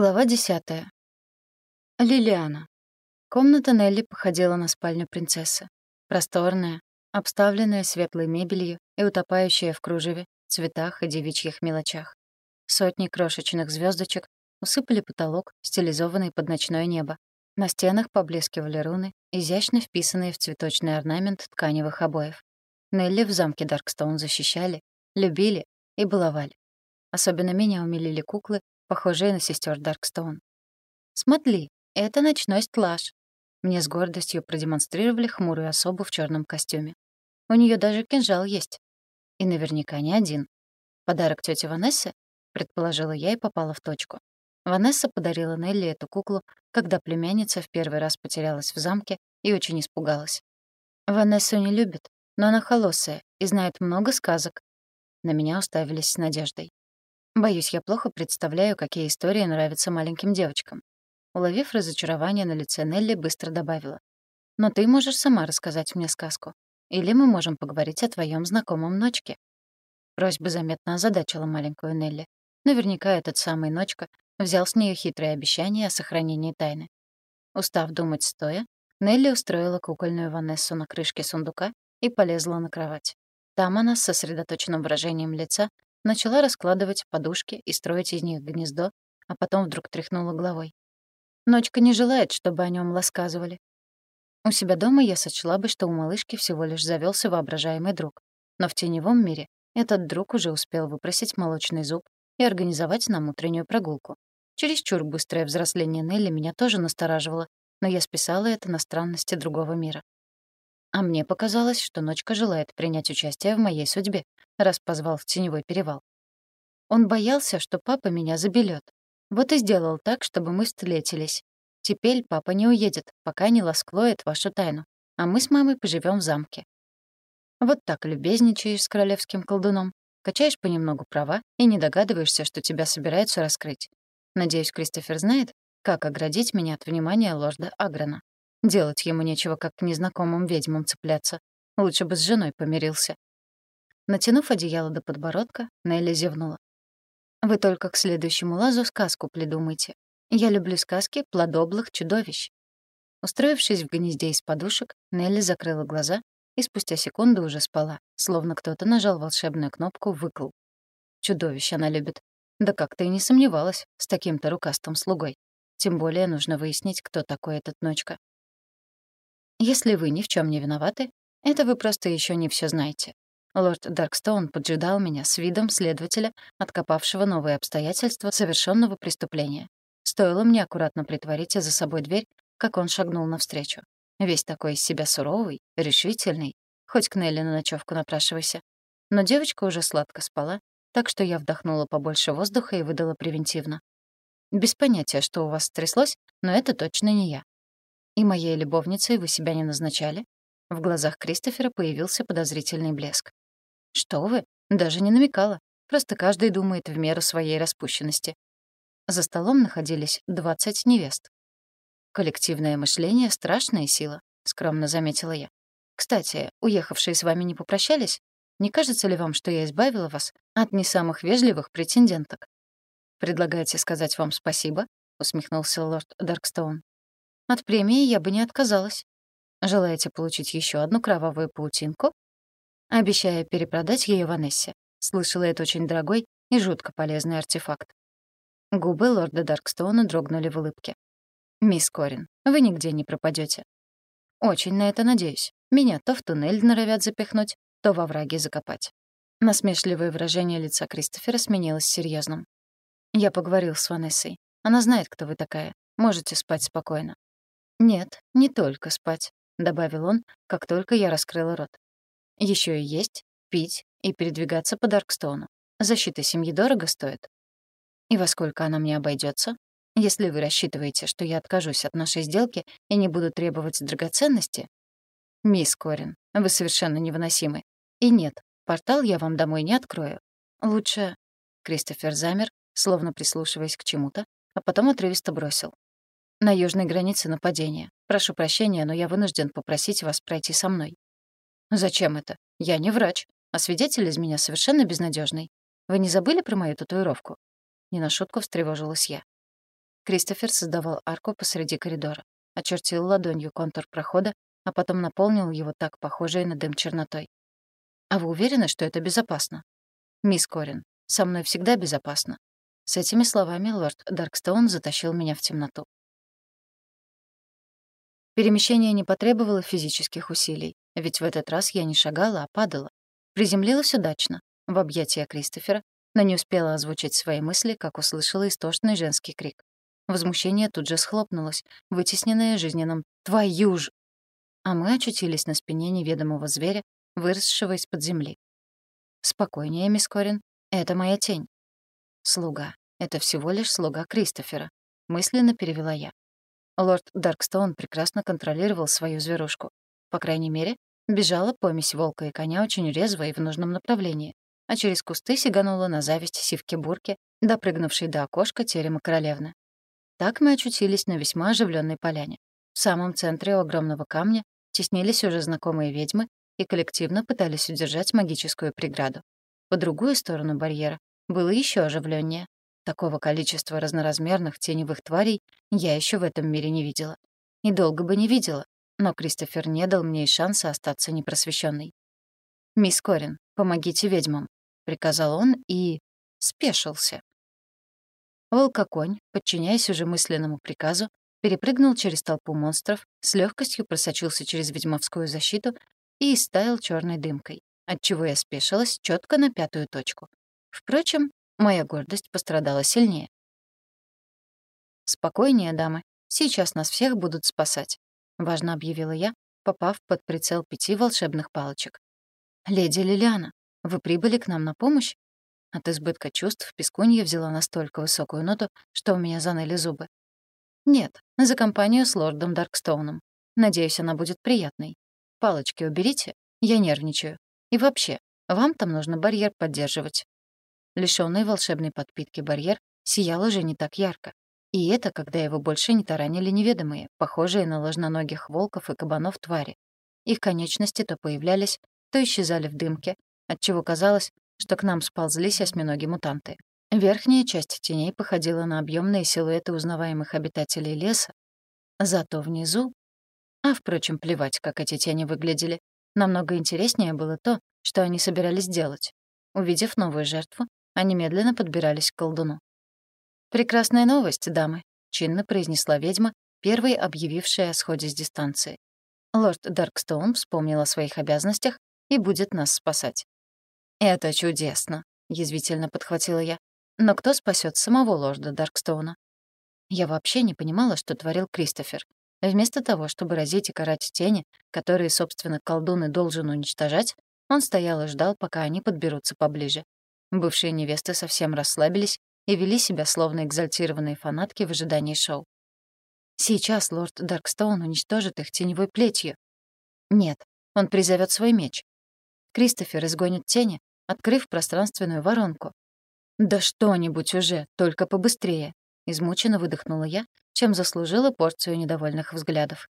Глава десятая. Лилиана. Комната Нелли походила на спальню принцессы. Просторная, обставленная светлой мебелью и утопающая в кружеве, цветах и девичьих мелочах. Сотни крошечных звездочек усыпали потолок, стилизованный под ночное небо. На стенах поблескивали руны, изящно вписанные в цветочный орнамент тканевых обоев. Нелли в замке Даркстоун защищали, любили и баловали. Особенно меня умилили куклы, похожие на сестер Даркстоун. «Смотри, это ночной стлаж». Мне с гордостью продемонстрировали хмурую особу в черном костюме. У нее даже кинжал есть. И наверняка не один. Подарок тете Ванессе, предположила я и попала в точку. Ванесса подарила Нелли эту куклу, когда племянница в первый раз потерялась в замке и очень испугалась. Ванессу не любит, но она холосая и знает много сказок. На меня уставились с надеждой. Боюсь, я плохо представляю, какие истории нравятся маленьким девочкам. Уловив разочарование на лице Нелли, быстро добавила. «Но ты можешь сама рассказать мне сказку. Или мы можем поговорить о твоем знакомом Ночке». Просьба заметно озадачила маленькую Нелли. Наверняка этот самый Ночка взял с нее хитрое обещание о сохранении тайны. Устав думать стоя, Нелли устроила кукольную Ванессу на крышке сундука и полезла на кровать. Там она с сосредоточенным выражением лица Начала раскладывать подушки и строить из них гнездо, а потом вдруг тряхнула головой. Ночка не желает, чтобы о нем ласказывали. У себя дома я сочла бы, что у малышки всего лишь завелся воображаемый друг. Но в теневом мире этот друг уже успел выпросить молочный зуб и организовать нам утреннюю прогулку. Чересчур быстрое взросление Нелли меня тоже настораживало, но я списала это на странности другого мира. А мне показалось, что Ночка желает принять участие в моей судьбе, раз позвал в теневой перевал. Он боялся, что папа меня заберет. Вот и сделал так, чтобы мы встретились. Теперь папа не уедет, пока не ласклоет вашу тайну, а мы с мамой поживем в замке. Вот так любезничаешь с королевским колдуном, качаешь понемногу права и не догадываешься, что тебя собираются раскрыть. Надеюсь, Кристофер знает, как оградить меня от внимания лорда Аграна. Делать ему нечего, как к незнакомым ведьмам цепляться. Лучше бы с женой помирился. Натянув одеяло до подбородка, Нелли зевнула. «Вы только к следующему лазу сказку придумайте. Я люблю сказки плодоблых чудовищ». Устроившись в гнезде из подушек, Нелли закрыла глаза и спустя секунду уже спала, словно кто-то нажал волшебную кнопку «выкл». Чудовищ она любит. Да как-то и не сомневалась с таким-то рукастым слугой. Тем более нужно выяснить, кто такой этот ночка. Если вы ни в чем не виноваты, это вы просто еще не все знаете. Лорд Даркстоун поджидал меня с видом следователя, откопавшего новые обстоятельства совершенного преступления. Стоило мне аккуратно притворить за собой дверь, как он шагнул навстречу. Весь такой из себя суровый, решительный, хоть к Нелли на ночевку напрашивайся. Но девочка уже сладко спала, так что я вдохнула побольше воздуха и выдала превентивно. Без понятия, что у вас стряслось, но это точно не я. И моей любовницей вы себя не назначали?» В глазах Кристофера появился подозрительный блеск. «Что вы? Даже не намекала. Просто каждый думает в меру своей распущенности». За столом находились 20 невест. «Коллективное мышление — страшная сила», — скромно заметила я. «Кстати, уехавшие с вами не попрощались? Не кажется ли вам, что я избавила вас от не самых вежливых претенденток?» «Предлагаете сказать вам спасибо?» — усмехнулся лорд Даркстоун. От премии я бы не отказалась. Желаете получить еще одну кровавую паутинку? Обещаю перепродать ее Ванессе. Слышала, это очень дорогой и жутко полезный артефакт. Губы лорда Даркстоуна дрогнули в улыбке. «Мисс Корин, вы нигде не пропадете. Очень на это надеюсь. Меня то в туннель норовят запихнуть, то во враги закопать». Насмешливое выражение лица Кристофера сменилось серьезным. «Я поговорил с Ванессой. Она знает, кто вы такая. Можете спать спокойно. «Нет, не только спать», — добавил он, как только я раскрыла рот. Еще и есть, пить и передвигаться по Даркстоуну. Защита семьи дорого стоит. И во сколько она мне обойдется? Если вы рассчитываете, что я откажусь от нашей сделки и не буду требовать драгоценности? Мисс Корин, вы совершенно невыносимы. И нет, портал я вам домой не открою. Лучше... Кристофер замер, словно прислушиваясь к чему-то, а потом отрывисто бросил. На южной границе нападение. Прошу прощения, но я вынужден попросить вас пройти со мной. Зачем это? Я не врач, а свидетель из меня совершенно безнадежный. Вы не забыли про мою татуировку? Не на шутку встревожилась я. Кристофер создавал арку посреди коридора, очертил ладонью контур прохода, а потом наполнил его так похожей на дым чернотой. «А вы уверены, что это безопасно?» «Мисс Корин, со мной всегда безопасно». С этими словами лорд Даркстоун затащил меня в темноту. Перемещение не потребовало физических усилий, ведь в этот раз я не шагала, а падала. Приземлилась удачно, в объятия Кристофера, но не успела озвучить свои мысли, как услышала истошный женский крик. Возмущение тут же схлопнулось, вытесненное жизненным «Твою ж!». А мы очутились на спине неведомого зверя, выросшего из-под земли. «Спокойнее, мисс Корин, это моя тень». «Слуга. Это всего лишь слуга Кристофера», — мысленно перевела я. Лорд Даркстоун прекрасно контролировал свою зверушку. По крайней мере, бежала помесь волка и коня очень резво и в нужном направлении, а через кусты сиганула на зависть сивки-бурки, допрыгнувшей до окошка терема королевны. Так мы очутились на весьма оживленной поляне. В самом центре огромного камня теснились уже знакомые ведьмы и коллективно пытались удержать магическую преграду. По другую сторону барьера было еще оживленнее. Такого количества разноразмерных теневых тварей я еще в этом мире не видела. И долго бы не видела, но Кристофер не дал мне и шанса остаться непросвещенной. «Мисс Корин, помогите ведьмам», — приказал он и... спешился. Волкоконь, подчиняясь уже мысленному приказу, перепрыгнул через толпу монстров, с легкостью просочился через ведьмовскую защиту и истаял черной дымкой, отчего я спешилась четко на пятую точку. Впрочем, моя гордость пострадала сильнее. «Спокойнее, дамы. Сейчас нас всех будут спасать», — важно объявила я, попав под прицел пяти волшебных палочек. «Леди Лилиана, вы прибыли к нам на помощь?» От избытка чувств Пескунья взяла настолько высокую ноту, что у меня заныли зубы. «Нет, за компанию с лордом Даркстоуном. Надеюсь, она будет приятной. Палочки уберите, я нервничаю. И вообще, вам там нужно барьер поддерживать». Лишённый волшебной подпитки барьер сиял уже не так ярко. И это, когда его больше не таранили неведомые, похожие на ложноногих волков и кабанов твари. Их конечности то появлялись, то исчезали в дымке, отчего казалось, что к нам сползлись осьминоги-мутанты. Верхняя часть теней походила на объемные силуэты узнаваемых обитателей леса, зато внизу... А, впрочем, плевать, как эти тени выглядели. Намного интереснее было то, что они собирались делать. Увидев новую жертву, они медленно подбирались к колдуну. «Прекрасная новость, дамы», — чинно произнесла ведьма, первой объявившая о сходе с дистанции. Лорд Даркстоун вспомнил о своих обязанностях и будет нас спасать. «Это чудесно», — язвительно подхватила я. «Но кто спасет самого лорда Даркстоуна?» Я вообще не понимала, что творил Кристофер. Вместо того, чтобы разить и карать тени, которые, собственно, колдуны должен уничтожать, он стоял и ждал, пока они подберутся поближе. Бывшие невесты совсем расслабились и вели себя словно экзальтированные фанатки в ожидании шоу. Сейчас лорд Даркстоун уничтожит их теневой плетью. Нет, он призовет свой меч. Кристофер изгонит тени, открыв пространственную воронку. «Да что-нибудь уже, только побыстрее!» — измученно выдохнула я, чем заслужила порцию недовольных взглядов.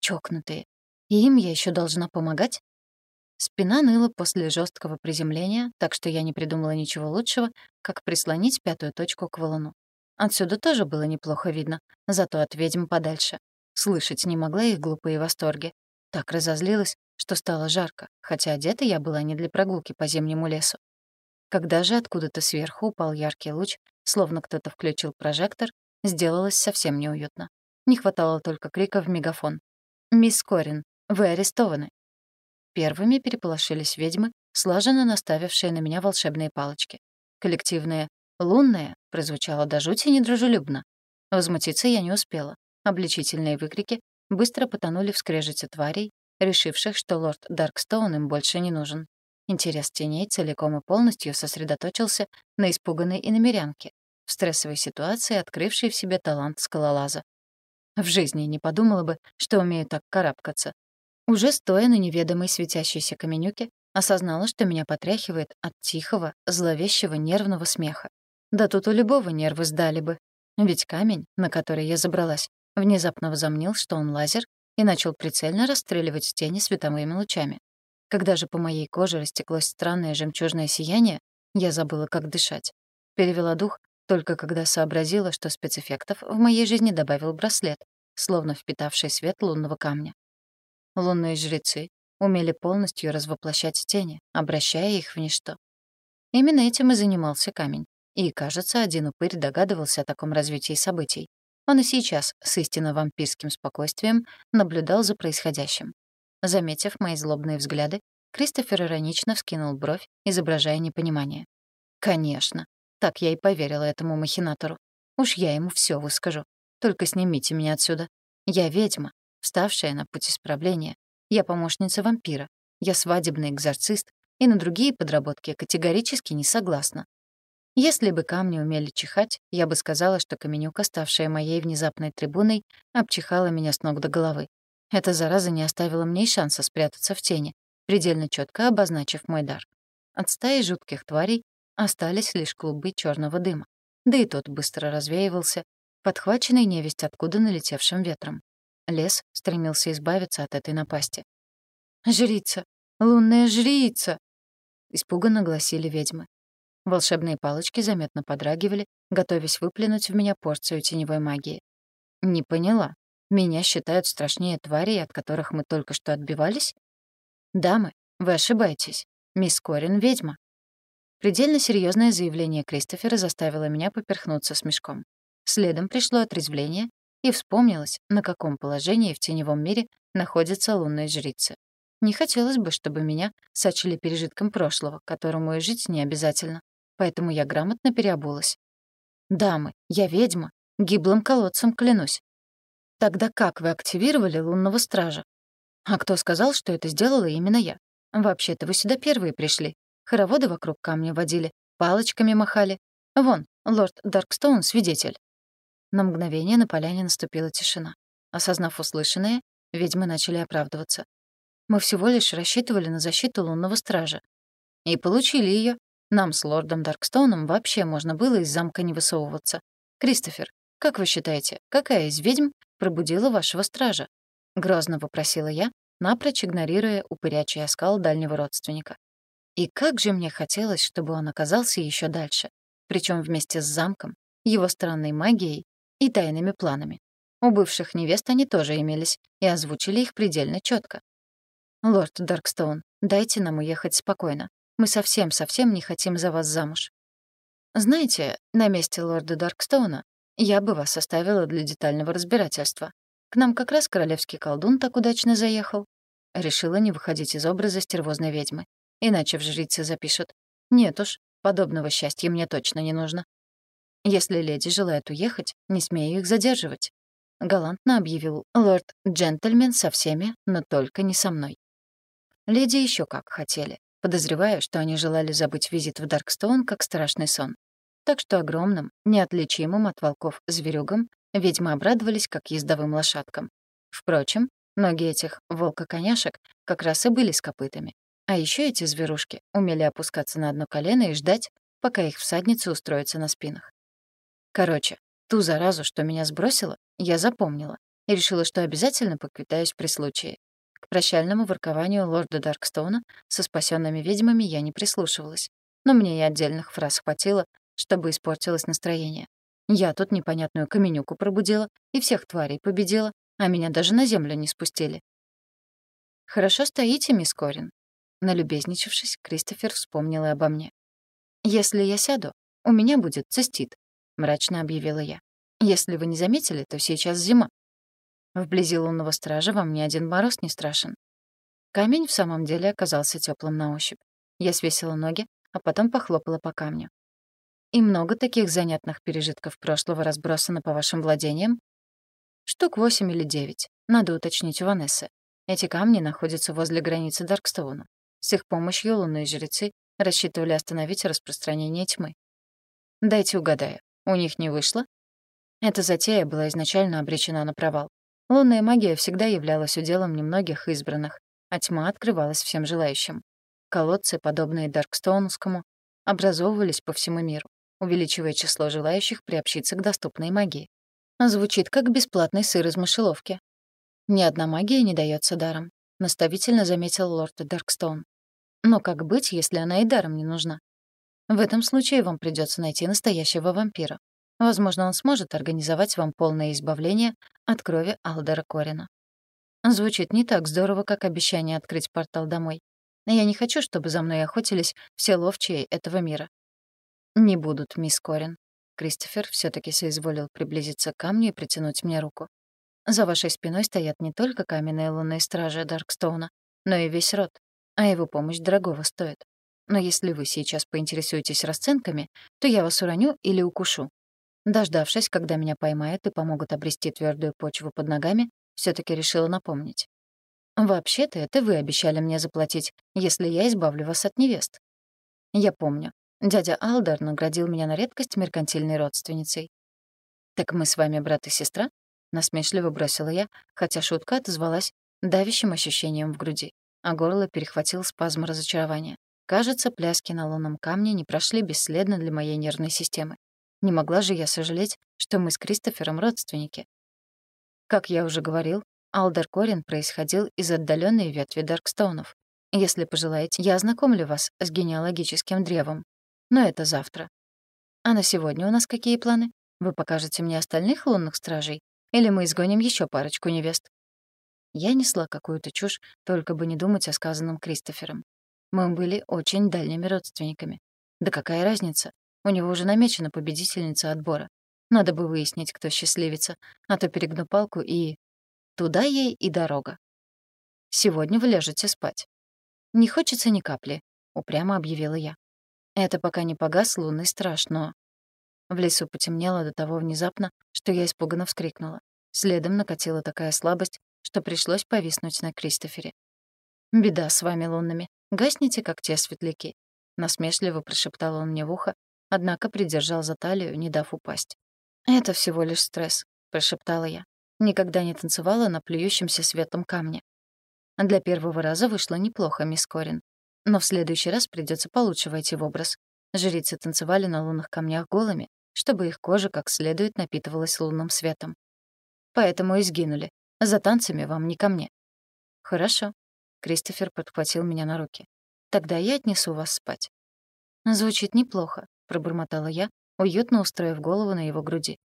Чокнутые. Им я еще должна помогать? Спина ныла после жесткого приземления, так что я не придумала ничего лучшего, как прислонить пятую точку к валуну. Отсюда тоже было неплохо видно, зато от ведьм подальше. Слышать не могла их глупые восторги. Так разозлилась, что стало жарко, хотя одета я была не для прогулки по зимнему лесу. Когда же откуда-то сверху упал яркий луч, словно кто-то включил прожектор, сделалось совсем неуютно. Не хватало только крика в мегафон. «Мисс Корин, вы арестованы!» Первыми переполошились ведьмы, слаженно наставившие на меня волшебные палочки. Коллективное «лунное» прозвучало до жути недружелюбно. Возмутиться я не успела. Обличительные выкрики быстро потонули в скрежете тварей, решивших, что лорд Даркстоун им больше не нужен. Интерес теней целиком и полностью сосредоточился на испуганной иномерянке, в стрессовой ситуации открывшей в себе талант скалолаза. В жизни не подумала бы, что умею так карабкаться. Уже стоя на неведомой светящейся каменюке, осознала, что меня потряхивает от тихого, зловещего нервного смеха. Да тут у любого нервы сдали бы. Ведь камень, на который я забралась, внезапно возомнил, что он лазер и начал прицельно расстреливать тени световыми лучами. Когда же по моей коже растеклось странное жемчужное сияние, я забыла, как дышать. Перевела дух только когда сообразила, что спецэффектов в моей жизни добавил браслет, словно впитавший свет лунного камня. Лунные жрецы умели полностью развоплощать тени, обращая их в ничто. Именно этим и занимался камень. И, кажется, один упырь догадывался о таком развитии событий. Он и сейчас с истинно вампирским спокойствием наблюдал за происходящим. Заметив мои злобные взгляды, Кристофер иронично вскинул бровь, изображая непонимание. «Конечно. Так я и поверила этому махинатору. Уж я ему все выскажу. Только снимите меня отсюда. Я ведьма, вставшая на путь исправления. Я помощница вампира. Я свадебный экзорцист, и на другие подработки категорически не согласна. Если бы камни умели чихать, я бы сказала, что Каменюка, ставшая моей внезапной трибуной, обчихала меня с ног до головы. Эта зараза не оставила мне и шанса спрятаться в тени, предельно четко обозначив мой дар. От стаи жутких тварей остались лишь клубы черного дыма. Да и тот быстро развеивался, подхваченный невесть откуда налетевшим ветром. Лес стремился избавиться от этой напасти. «Жрица! Лунная жрица!» — испуганно гласили ведьмы. Волшебные палочки заметно подрагивали, готовясь выплюнуть в меня порцию теневой магии. «Не поняла. Меня считают страшнее тварей, от которых мы только что отбивались?» «Дамы, вы ошибаетесь. Мисс Корин — ведьма». Предельно серьезное заявление Кристофера заставило меня поперхнуться смешком. Следом пришло отрезвление, и вспомнилось, на каком положении в теневом мире находятся лунные жрицы. Не хотелось бы, чтобы меня сочли пережитком прошлого, которому и жить не обязательно, поэтому я грамотно переобулась. «Дамы, я ведьма, гиблым колодцем клянусь». «Тогда как вы активировали лунного стража?» А кто сказал, что это сделала именно я? Вообще-то вы сюда первые пришли. Хороводы вокруг камня водили, палочками махали. Вон, лорд Даркстоун — свидетель». На мгновение на поляне наступила тишина. Осознав услышанное, ведьмы начали оправдываться. Мы всего лишь рассчитывали на защиту лунного стража. И получили ее. Нам с лордом Даркстоуном вообще можно было из замка не высовываться. Кристофер, как вы считаете, какая из ведьм пробудила вашего стража? Грозно вопросила я, напрочь игнорируя упырячий оскал дальнего родственника. И как же мне хотелось, чтобы он оказался еще дальше, причем вместе с замком, его странной магией и тайными планами. У бывших невест они тоже имелись, и озвучили их предельно четко. «Лорд Даркстоун, дайте нам уехать спокойно. Мы совсем-совсем не хотим за вас замуж. Знаете, на месте лорда Даркстоуна я бы вас оставила для детального разбирательства. К нам как раз королевский колдун так удачно заехал. Решила не выходить из образа стервозной ведьмы. Иначе в жрицы запишут. Нет уж, подобного счастья мне точно не нужно. Если леди желает уехать, не смею их задерживать. Галантно объявил лорд-джентльмен со всеми, но только не со мной. Леди еще как хотели. Подозреваю, что они желали забыть визит в Даркстоун как страшный сон. Так что огромным, неотличимым от волков зверюгам Ведьмы обрадовались, как ездовым лошадкам. Впрочем, ноги этих волка-коняшек как раз и были с копытами. А еще эти зверушки умели опускаться на одно колено и ждать, пока их всадницы устроятся на спинах. Короче, ту заразу, что меня сбросила, я запомнила и решила, что обязательно поквитаюсь при случае. К прощальному воркованию лорда Даркстоуна со спасенными ведьмами я не прислушивалась, но мне и отдельных фраз хватило, чтобы испортилось настроение. Я тут непонятную каменюку пробудила и всех тварей победила, а меня даже на землю не спустили. «Хорошо стоите, мисс Корин». Налюбезничавшись, Кристофер вспомнил и обо мне. «Если я сяду, у меня будет цистит», — мрачно объявила я. «Если вы не заметили, то сейчас зима. Вблизи лунного стража вам ни один мороз не страшен». Камень в самом деле оказался теплым на ощупь. Я свесила ноги, а потом похлопала по камню. И много таких занятных пережитков прошлого разбросано по вашим владениям? Штук восемь или девять. Надо уточнить у Ванессы. Эти камни находятся возле границы Даркстоуна. С их помощью лунные жрецы рассчитывали остановить распространение тьмы. Дайте угадаю, у них не вышло? Эта затея была изначально обречена на провал. Лунная магия всегда являлась уделом немногих избранных, а тьма открывалась всем желающим. Колодцы, подобные Даркстоунскому, образовывались по всему миру увеличивая число желающих приобщиться к доступной магии. Звучит как бесплатный сыр из мышеловки. Ни одна магия не дается даром, наставительно заметил лорд Даркстоун. Но как быть, если она и даром не нужна? В этом случае вам придется найти настоящего вампира. Возможно, он сможет организовать вам полное избавление от крови Алдера Корина. Звучит не так здорово, как обещание открыть портал домой. Я не хочу, чтобы за мной охотились все ловчие этого мира. Не будут, мисс Корин. Кристофер все таки соизволил приблизиться к камню и притянуть мне руку. За вашей спиной стоят не только каменные лунные стражи Даркстоуна, но и весь род, а его помощь дорогого стоит. Но если вы сейчас поинтересуетесь расценками, то я вас уроню или укушу. Дождавшись, когда меня поймают и помогут обрести твердую почву под ногами, все таки решила напомнить. «Вообще-то это вы обещали мне заплатить, если я избавлю вас от невест». «Я помню. Дядя Алдар наградил меня на редкость меркантильной родственницей. «Так мы с вами брат и сестра?» — насмешливо бросила я, хотя шутка отозвалась давящим ощущением в груди, а горло перехватил спазм разочарования. Кажется, пляски на лунном камне не прошли бесследно для моей нервной системы. Не могла же я сожалеть, что мы с Кристофером родственники. Как я уже говорил, Алдер Корин происходил из отдаленной ветви Даркстоунов. Если пожелаете, я ознакомлю вас с генеалогическим древом, но это завтра. А на сегодня у нас какие планы? Вы покажете мне остальных лунных стражей? Или мы изгоним еще парочку невест?» Я несла какую-то чушь, только бы не думать о сказанном Кристофером. Мы были очень дальними родственниками. Да какая разница? У него уже намечена победительница отбора. Надо бы выяснить, кто счастливится, а то перегну палку и... Туда ей и дорога. Сегодня вы ляжете спать. Не хочется ни капли, упрямо объявила я. Это пока не погас лунный страж, но... В лесу потемнело до того внезапно, что я испуганно вскрикнула. Следом накатила такая слабость, что пришлось повиснуть на Кристофере. «Беда с вами лунными. Гасните, как те светляки», — насмешливо прошептал он мне в ухо, однако придержал за талию, не дав упасть. «Это всего лишь стресс», — прошептала я. Никогда не танцевала на плюющемся светлом камне. Для первого раза вышло неплохо, мисс Корин. Но в следующий раз придется получше войти в образ. Жрицы танцевали на лунных камнях голыми, чтобы их кожа как следует напитывалась лунным светом. Поэтому и сгинули. За танцами вам не ко мне. Хорошо. Кристофер подхватил меня на руки. Тогда я отнесу вас спать. Звучит неплохо, пробормотала я, уютно устроив голову на его груди.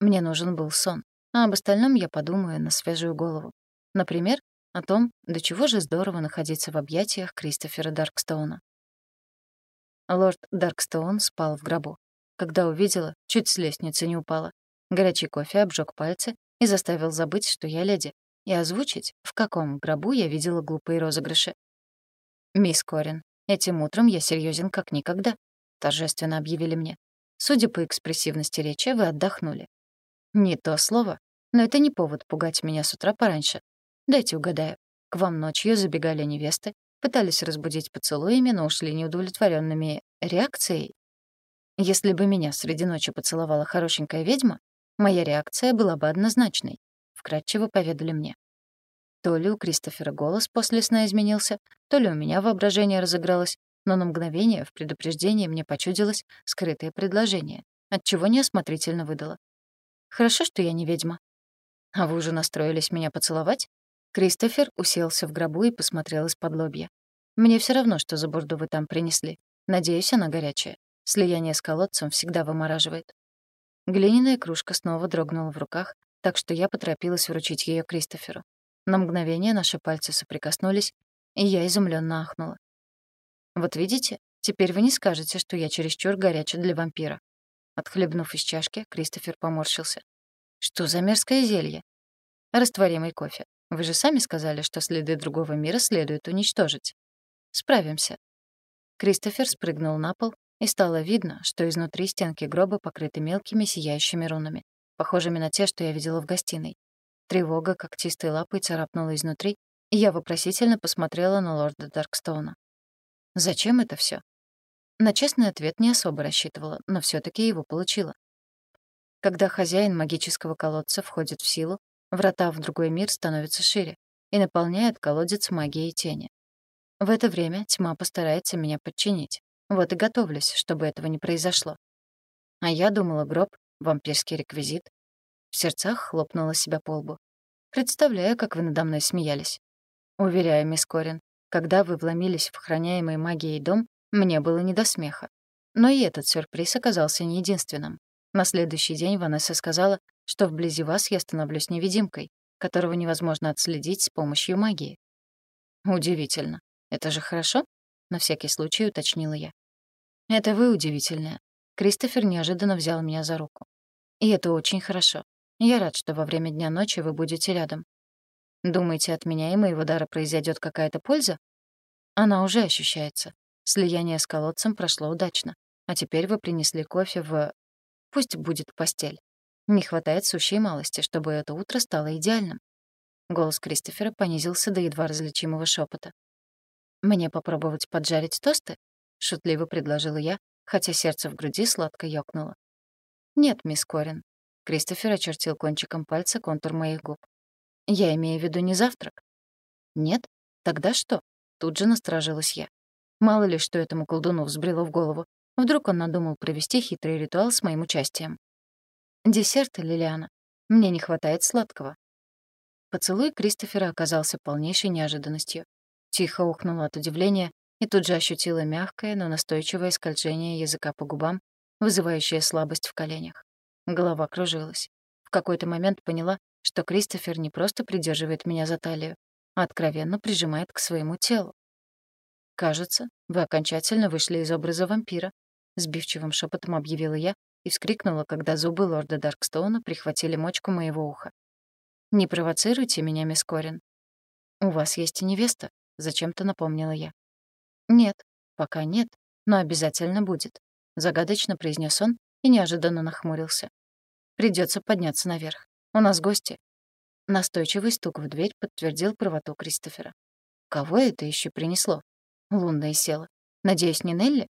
Мне нужен был сон, а об остальном я подумаю на свежую голову. Например, о том, до чего же здорово находиться в объятиях Кристофера Даркстоуна. Лорд Даркстоун спал в гробу. Когда увидела, чуть с лестницы не упала. Горячий кофе обжег пальцы и заставил забыть, что я леди, и озвучить, в каком гробу я видела глупые розыгрыши. «Мисс Корин, этим утром я серьезен как никогда», — торжественно объявили мне. «Судя по экспрессивности речи, вы отдохнули». Не то слово, но это не повод пугать меня с утра пораньше. Дайте угадаю. К вам ночью забегали невесты, пытались разбудить поцелуями, но ушли неудовлетворенными реакцией. Если бы меня среди ночи поцеловала хорошенькая ведьма, моя реакция была бы однозначной, вкратчиво поведали мне. То ли у Кристофера голос после сна изменился, то ли у меня воображение разыгралось, но на мгновение в предупреждении мне почудилось скрытое предложение, отчего неосмотрительно выдала. «Хорошо, что я не ведьма». «А вы уже настроились меня поцеловать?» Кристофер уселся в гробу и посмотрел из-под лобья. «Мне все равно, что за бурду вы там принесли. Надеюсь, она горячая. Слияние с колодцем всегда вымораживает». Глиняная кружка снова дрогнула в руках, так что я поторопилась вручить ее Кристоферу. На мгновение наши пальцы соприкоснулись, и я изумленно ахнула. «Вот видите, теперь вы не скажете, что я чересчур горяча для вампира». Отхлебнув из чашки, Кристофер поморщился. «Что за мерзкое зелье?» «Растворимый кофе. Вы же сами сказали, что следы другого мира следует уничтожить. Справимся. Кристофер спрыгнул на пол, и стало видно, что изнутри стенки гроба покрыты мелкими сияющими рунами, похожими на те, что я видела в гостиной. Тревога когтистой лапой царапнула изнутри, и я вопросительно посмотрела на лорда Даркстоуна. Зачем это все? На честный ответ не особо рассчитывала, но все таки его получила. Когда хозяин магического колодца входит в силу, Врата в другой мир становятся шире и наполняют колодец магией тени. В это время тьма постарается меня подчинить. Вот и готовлюсь, чтобы этого не произошло. А я думала, гроб — вампирский реквизит. В сердцах хлопнула себя по лбу. Представляю, как вы надо мной смеялись. Уверяю, мисс Корин, когда вы вломились в храняемый магией дом, мне было не до смеха. Но и этот сюрприз оказался не единственным. На следующий день Ванесса сказала, что вблизи вас я становлюсь невидимкой, которого невозможно отследить с помощью магии. Удивительно. Это же хорошо? На всякий случай уточнила я. Это вы удивительная. Кристофер неожиданно взял меня за руку. И это очень хорошо. Я рад, что во время дня ночи вы будете рядом. Думаете, от меня и моего дара произойдет какая-то польза? Она уже ощущается. Слияние с колодцем прошло удачно. А теперь вы принесли кофе в... Пусть будет постель. Не хватает сущей малости, чтобы это утро стало идеальным. Голос Кристофера понизился до едва различимого шепота. «Мне попробовать поджарить тосты?» — шутливо предложила я, хотя сердце в груди сладко ёкнуло. «Нет, мисс Корин». Кристофер очертил кончиком пальца контур моих губ. «Я имею в виду не завтрак». «Нет? Тогда что?» Тут же насторожилась я. Мало ли, что этому колдуну взбрело в голову. Вдруг он надумал провести хитрый ритуал с моим участием. «Десерт, Лилиана. Мне не хватает сладкого». Поцелуй Кристофера оказался полнейшей неожиданностью. Тихо ухнула от удивления и тут же ощутила мягкое, но настойчивое скольжение языка по губам, вызывающее слабость в коленях. Голова кружилась. В какой-то момент поняла, что Кристофер не просто придерживает меня за талию, а откровенно прижимает к своему телу. «Кажется, вы окончательно вышли из образа вампира», — сбивчивым шепотом объявила я и вскрикнула, когда зубы лорда Даркстоуна прихватили мочку моего уха. «Не провоцируйте меня, мисс Корин». «У вас есть невеста», — зачем-то напомнила я. «Нет, пока нет, но обязательно будет», — загадочно произнес он и неожиданно нахмурился. Придется подняться наверх. У нас гости». Настойчивый стук в дверь подтвердил правоту Кристофера. «Кого это еще принесло?» Лунная села. «Надеюсь, не Нелли?»